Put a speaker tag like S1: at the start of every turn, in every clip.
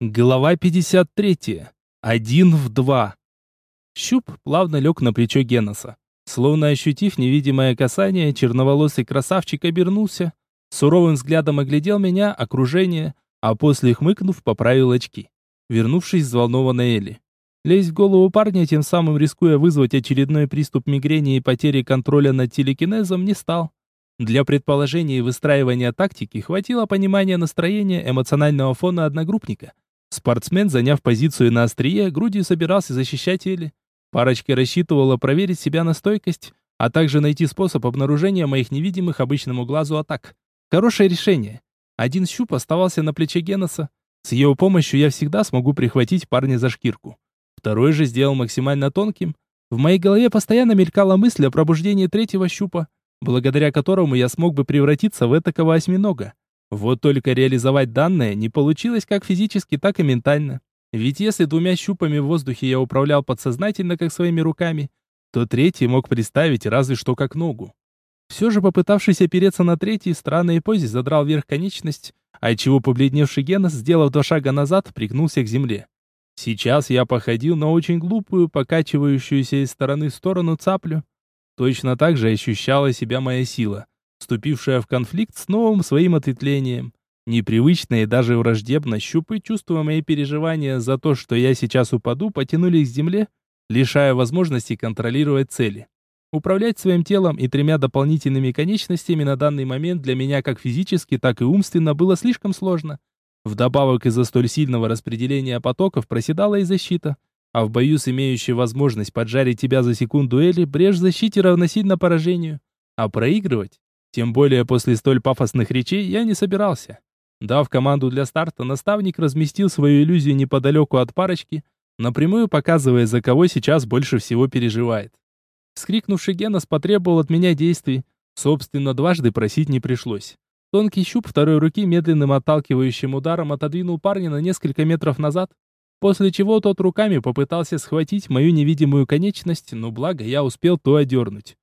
S1: Глава 53. Один в два. Щуп плавно лег на плечо Геноса. Словно ощутив невидимое касание, черноволосый красавчик обернулся, суровым взглядом оглядел меня, окружение, а после хмыкнув, поправил очки. Вернувшись, взволнованно Элли. Лезть в голову парня, тем самым рискуя вызвать очередной приступ мигрени и потери контроля над телекинезом, не стал. Для предположения и выстраивания тактики хватило понимания настроения эмоционального фона одногруппника – Спортсмен, заняв позицию на острие, грудью собирался защищать Элли. Парочка рассчитывала проверить себя на стойкость, а также найти способ обнаружения моих невидимых обычному глазу атак. Хорошее решение. Один щуп оставался на плече Геноса. С его помощью я всегда смогу прихватить парня за шкирку. Второй же сделал максимально тонким. В моей голове постоянно мелькала мысль о пробуждении третьего щупа, благодаря которому я смог бы превратиться в этакого осьминога. Вот только реализовать данное не получилось как физически, так и ментально. Ведь если двумя щупами в воздухе я управлял подсознательно, как своими руками, то третий мог представить разве что как ногу. Все же попытавшись опереться на третий, в странной позе задрал вверх конечность, отчего побледневший Генос, сделав два шага назад, пригнулся к земле. Сейчас я походил на очень глупую, покачивающуюся из стороны в сторону цаплю. Точно так же ощущала себя моя сила вступившая в конфликт с новым своим ответвлением. Непривычно и даже враждебно щупы, чувствуя мои переживания за то, что я сейчас упаду, потянулись к земле, лишая возможности контролировать цели. Управлять своим телом и тремя дополнительными конечностями на данный момент для меня как физически, так и умственно было слишком сложно. Вдобавок из-за столь сильного распределения потоков проседала и защита. А в бою с имеющей возможность поджарить тебя за секунду Эли, брешь защите равносильно поражению. А проигрывать тем более после столь пафосных речей я не собирался. Дав команду для старта, наставник разместил свою иллюзию неподалеку от парочки, напрямую показывая, за кого сейчас больше всего переживает. Скрикнувший Генос потребовал от меня действий. Собственно, дважды просить не пришлось. Тонкий щуп второй руки медленным отталкивающим ударом отодвинул парня на несколько метров назад, после чего тот руками попытался схватить мою невидимую конечность, но благо я успел то одернуть.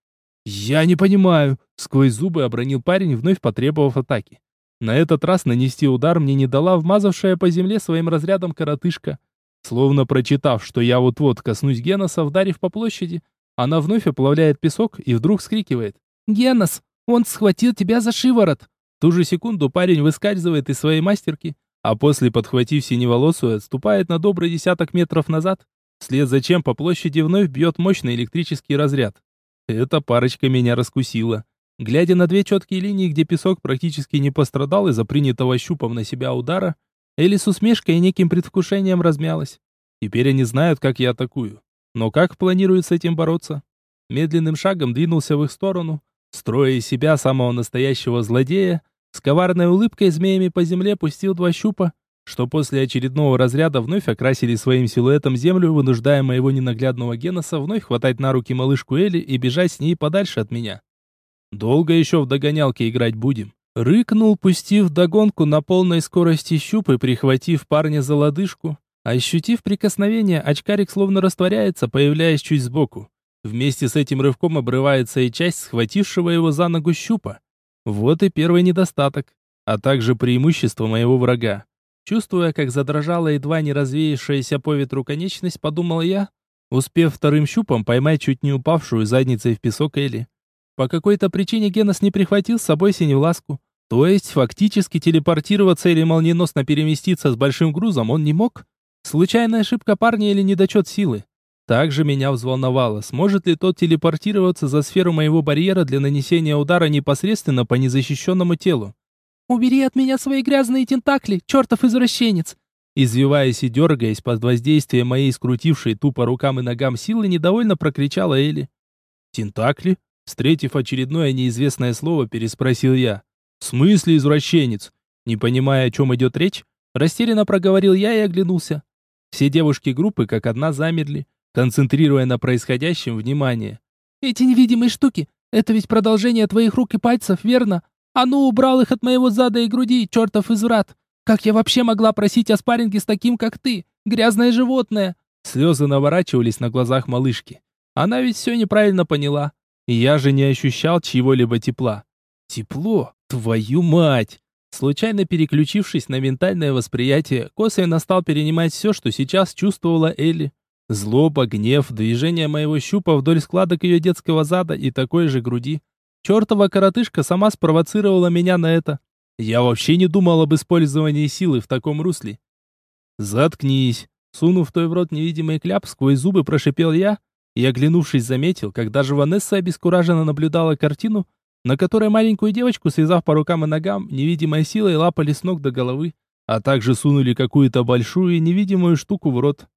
S1: «Я не понимаю», — сквозь зубы обронил парень, вновь потребовав атаки. На этот раз нанести удар мне не дала вмазавшая по земле своим разрядом коротышка. Словно прочитав, что я вот-вот коснусь Геноса, вдарив по площади, она вновь оплавляет песок и вдруг вскрикивает. «Генос! Он схватил тебя за шиворот!» В ту же секунду парень выскальзывает из своей мастерки, а после, подхватив синеволосую, отступает на добрый десяток метров назад, вслед за чем по площади вновь бьет мощный электрический разряд. Эта парочка меня раскусила. Глядя на две четкие линии, где песок практически не пострадал из-за принятого щупом на себя удара, Элли с усмешкой и неким предвкушением размялась. Теперь они знают, как я атакую. Но как планируют с этим бороться? Медленным шагом двинулся в их сторону, строя из себя самого настоящего злодея, с коварной улыбкой змеями по земле пустил два щупа, что после очередного разряда вновь окрасили своим силуэтом землю, вынуждая моего ненаглядного Геноса вновь хватать на руки малышку Элли и бежать с ней подальше от меня. Долго еще в догонялке играть будем. Рыкнул, пустив догонку на полной скорости щуп и прихватив парня за лодыжку. Ощутив прикосновение, очкарик словно растворяется, появляясь чуть сбоку. Вместе с этим рывком обрывается и часть схватившего его за ногу щупа. Вот и первый недостаток, а также преимущество моего врага. Чувствуя, как задрожала едва не развеявшаяся по ветру конечность, подумал я, успев вторым щупом поймать чуть не упавшую задницей в песок Элли. По какой-то причине Генос не прихватил с собой синевласку. То есть, фактически телепортироваться или молниеносно переместиться с большим грузом он не мог. Случайная ошибка парня или недочет силы. Также меня взволновало, сможет ли тот телепортироваться за сферу моего барьера для нанесения удара непосредственно по незащищенному телу. «Убери от меня свои грязные тентакли, чертов извращенец!» Извиваясь и дергаясь под воздействием моей скрутившей тупо рукам и ногам силы, недовольно прокричала Элли. «Тентакли?» Встретив очередное неизвестное слово, переспросил я. «В смысле извращенец?» Не понимая, о чем идет речь, растерянно проговорил я и оглянулся. Все девушки группы как одна замерли, концентрируя на происходящем внимание. «Эти невидимые штуки, это ведь продолжение твоих рук и пальцев, верно? А ну, убрал их от моего зада и груди, чертов изврат! Как я вообще могла просить о спарринге с таким, как ты? Грязное животное!» Слезы наворачивались на глазах малышки. Она ведь все неправильно поняла. Я же не ощущал чьего-либо тепла. Тепло? Твою мать! Случайно переключившись на ментальное восприятие, косвенно стал перенимать все, что сейчас чувствовала Элли. Злоба, гнев, движение моего щупа вдоль складок ее детского зада и такой же груди. Чертова коротышка сама спровоцировала меня на это. Я вообще не думал об использовании силы в таком русле. «Заткнись!» Сунув той в рот невидимый кляп, сквозь зубы прошипел я и, оглянувшись, заметил, как даже Ванесса обескураженно наблюдала картину, на которой маленькую девочку, связав по рукам и ногам, невидимой силой лапали с ног до головы, а также сунули какую-то большую и невидимую штуку в рот.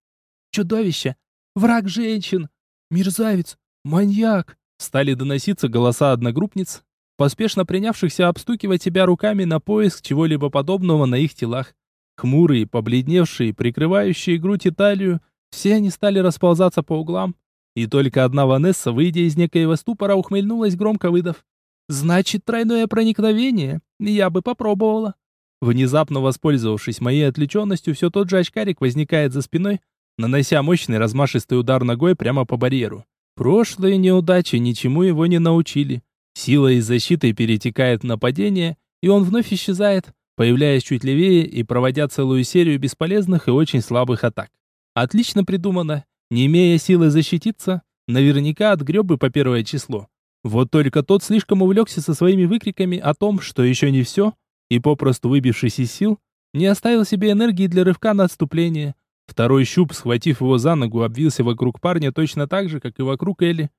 S1: «Чудовище! Враг женщин! Мерзавец! Маньяк!» Стали доноситься голоса одногруппниц, поспешно принявшихся обстукивать себя руками на поиск чего-либо подобного на их телах. Хмурые, побледневшие, прикрывающие грудь и талию, все они стали расползаться по углам. И только одна Ванесса, выйдя из некоего ступора, ухмыльнулась, громко выдав. «Значит, тройное проникновение? Я бы попробовала». Внезапно воспользовавшись моей отвлеченностью, все тот же очкарик возникает за спиной, нанося мощный размашистый удар ногой прямо по барьеру. Прошлые неудачи ничему его не научили. Сила из защиты перетекает в нападение, и он вновь исчезает, появляясь чуть левее и проводя целую серию бесполезных и очень слабых атак. Отлично придумано. Не имея силы защититься, наверняка отгреб бы по первое число. Вот только тот слишком увлекся со своими выкриками о том, что еще не все, и попросту выбившись из сил, не оставил себе энергии для рывка на отступление. Второй щуп, схватив его за ногу, обвился вокруг парня точно так же, как и вокруг Элли.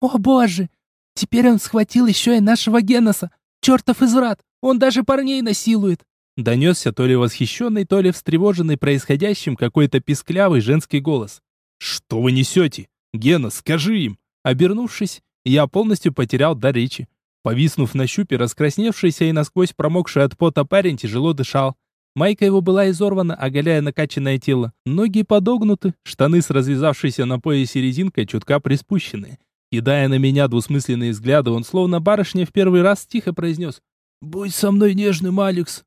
S2: «О боже! Теперь он схватил еще и нашего Геноса! Чертов изврат! Он даже парней насилует!»
S1: Донесся то ли восхищенный, то ли встревоженный происходящим какой-то писклявый женский голос. «Что вы несете? Гена, скажи им!» Обернувшись, я полностью потерял дар речи. Повиснув на щупе, раскрасневшийся и насквозь промокший от пота парень тяжело дышал. Майка его была изорвана, оголяя накачанное тело. Ноги подогнуты, штаны с развязавшейся на поясе резинкой чутка приспущены. Кидая на меня двусмысленные взгляды, он словно барышня в первый раз тихо произнес «Будь со мной нежным, Алекс!»